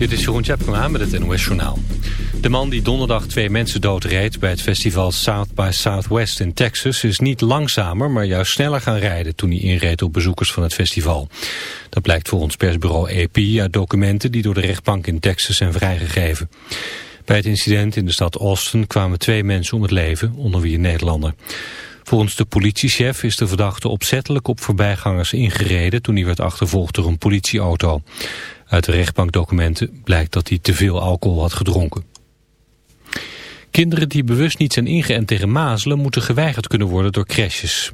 Dit is Jeroen Tjepkema met het NOS Journaal. De man die donderdag twee mensen doodreed bij het festival South by Southwest in Texas... is niet langzamer, maar juist sneller gaan rijden toen hij inreed op bezoekers van het festival. Dat blijkt volgens persbureau AP uit documenten die door de rechtbank in Texas zijn vrijgegeven. Bij het incident in de stad Austin kwamen twee mensen om het leven, onder wie een Nederlander. Volgens de politiechef is de verdachte opzettelijk op voorbijgangers ingereden toen hij werd achtervolgd door een politieauto. Uit de rechtbankdocumenten blijkt dat hij te veel alcohol had gedronken. Kinderen die bewust niet zijn ingeënt tegen mazelen moeten geweigerd kunnen worden door crèches.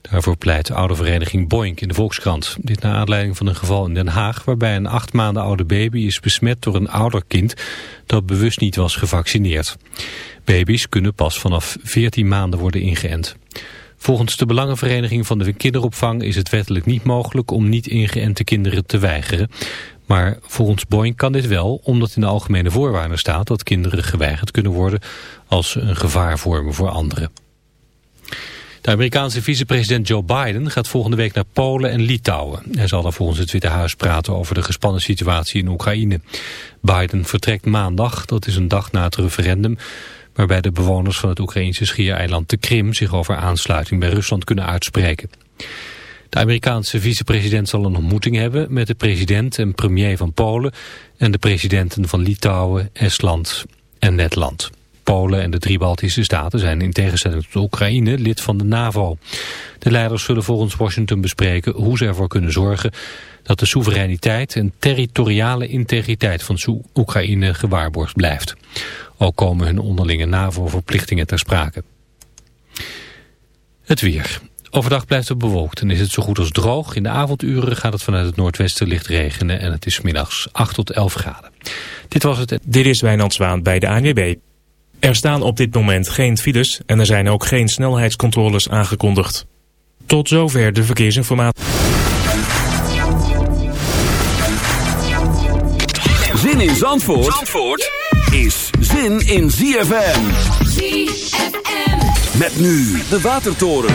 Daarvoor pleit de oude vereniging Boink in de Volkskrant. Dit naar aanleiding van een geval in Den Haag waarbij een acht maanden oude baby is besmet door een ouder kind dat bewust niet was gevaccineerd. Baby's kunnen pas vanaf 14 maanden worden ingeënt. Volgens de Belangenvereniging van de Kinderopvang is het wettelijk niet mogelijk om niet ingeënte kinderen te weigeren. Maar volgens Boeing kan dit wel, omdat in de algemene voorwaarden staat dat kinderen geweigerd kunnen worden als ze een gevaar vormen voor anderen. De Amerikaanse vicepresident Joe Biden gaat volgende week naar Polen en Litouwen. Hij zal daar volgens het Witte Huis praten over de gespannen situatie in Oekraïne. Biden vertrekt maandag, dat is een dag na het referendum waarbij de bewoners van het Oekraïnse schiereiland de Krim zich over aansluiting bij Rusland kunnen uitspreken. De Amerikaanse vicepresident zal een ontmoeting hebben met de president en premier van Polen en de presidenten van Litouwen, Estland en Letland. Polen en de drie Baltische staten zijn in tegenstelling tot Oekraïne lid van de NAVO. De leiders zullen volgens Washington bespreken hoe ze ervoor kunnen zorgen dat de soevereiniteit en territoriale integriteit van Oekraïne gewaarborgd blijft. Ook komen hun onderlinge NAVO-verplichtingen ter sprake. Het weer. Overdag blijft het bewolkt en is het zo goed als droog. In de avonduren gaat het vanuit het noordwesten licht regenen en het is middags 8 tot 11 graden. Dit was het. Dit is Wijnand Zwaan bij de ANWB. Er staan op dit moment geen files en er zijn ook geen snelheidscontroles aangekondigd. Tot zover de verkeersinformatie. Zin in Zandvoort, Zandvoort is zin in ZFM. ZFM. Met nu de Watertoren.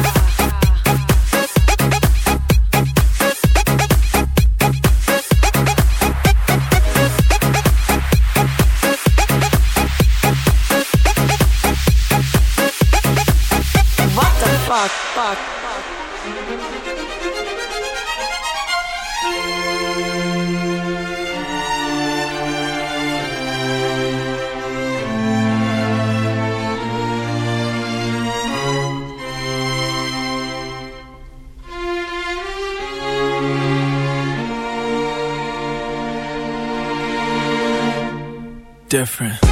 Fuck? Fuck. different.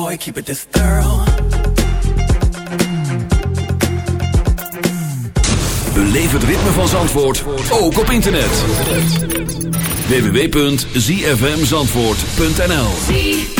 boy, keep it this thorough. Beleef het ritme van Zandvoort, ook op internet. www.zfmzandvoort.nl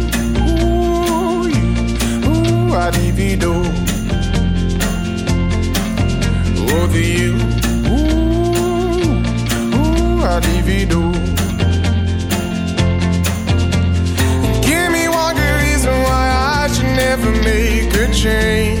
Divido. Over oh, you, ooh, ooh, I'd divido. Give me one good reason why I should never make a change.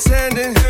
pretending.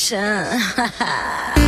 Action!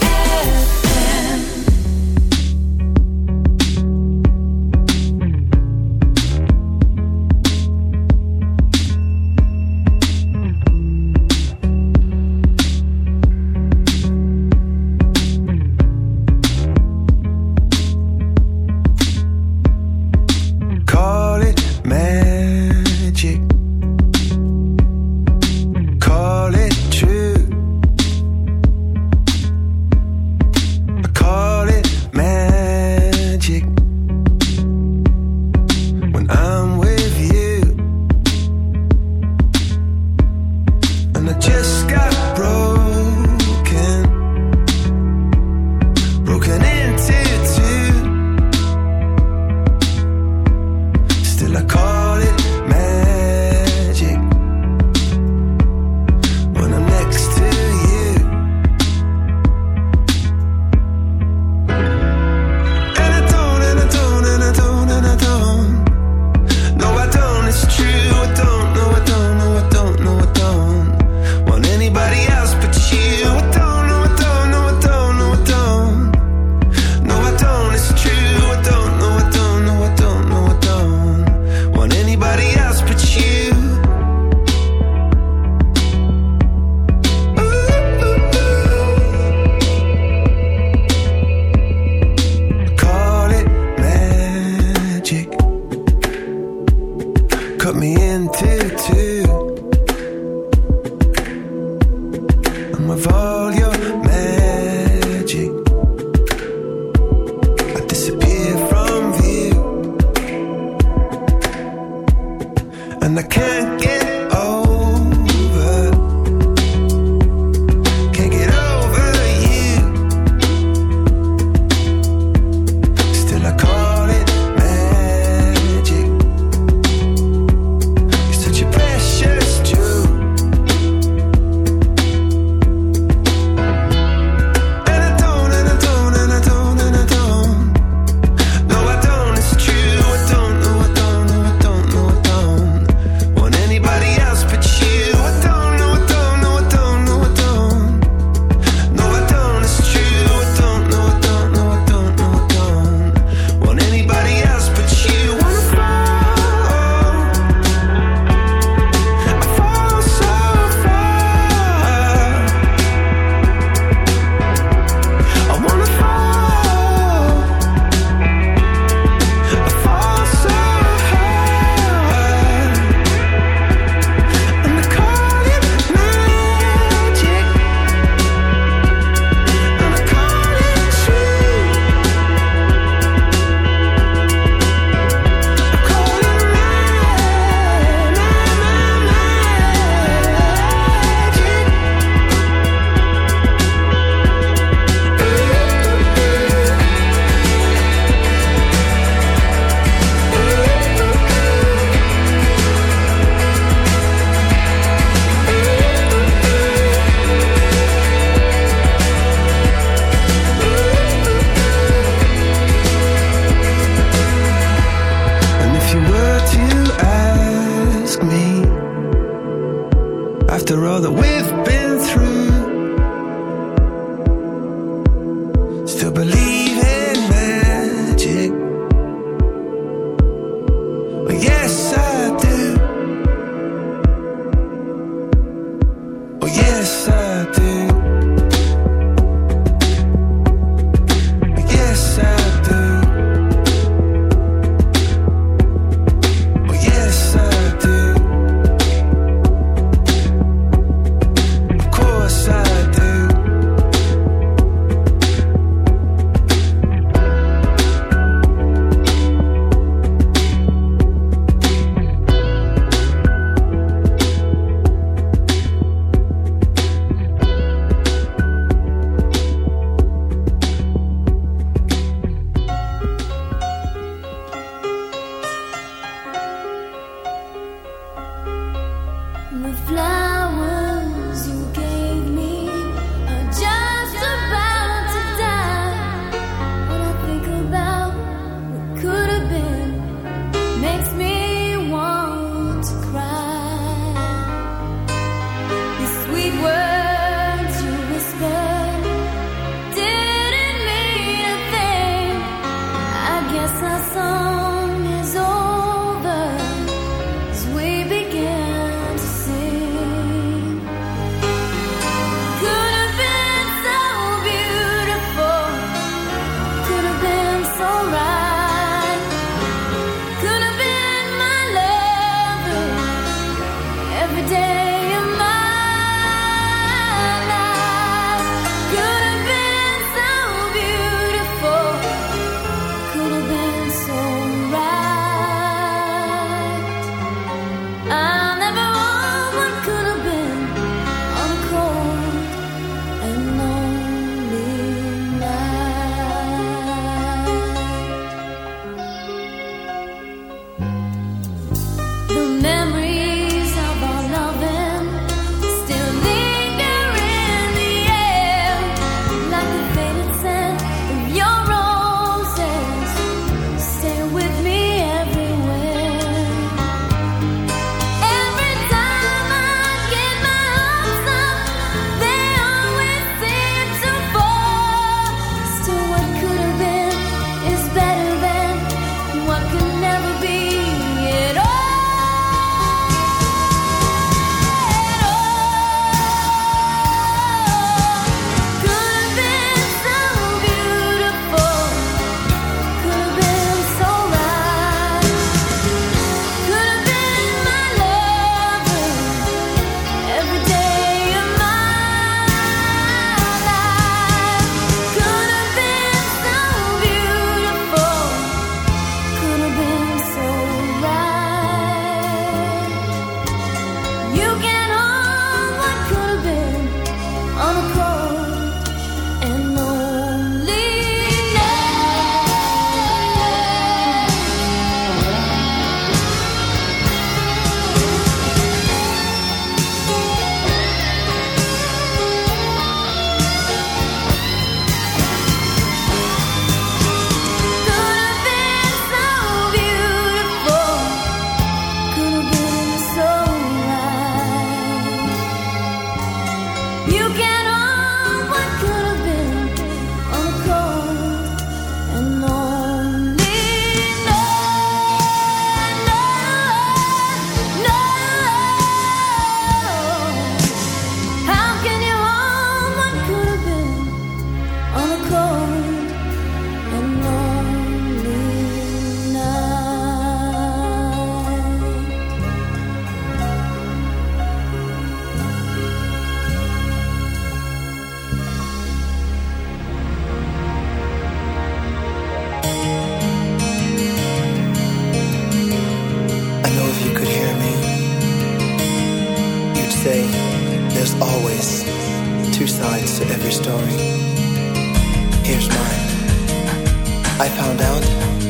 I found out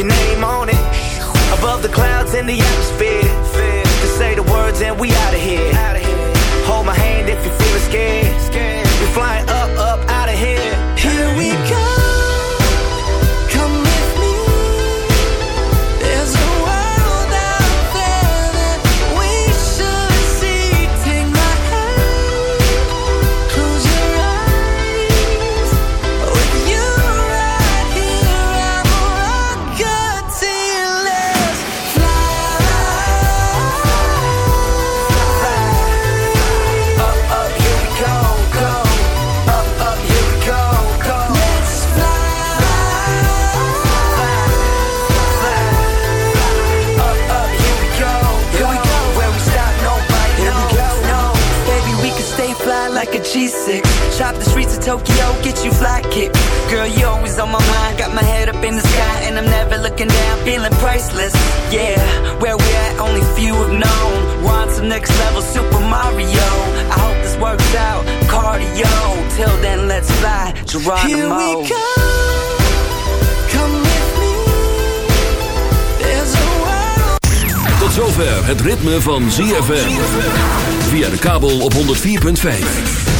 your name on it. Above the clouds in the atmosphere. Just say the words and we out of here. Hold my hand if you feel scared Tokyo, get you fly kick. Girl, you always on my mind. Got my head up in the sky, and I'm never looking down, feeling priceless. Yeah, where we at, only few have known. Want some next level, Super Mario. I hope this works out. Cardio, till then, let's fly. Geronimo. Here we go. Tot zover het ritme van ZFM. Via de kabel op 104.5.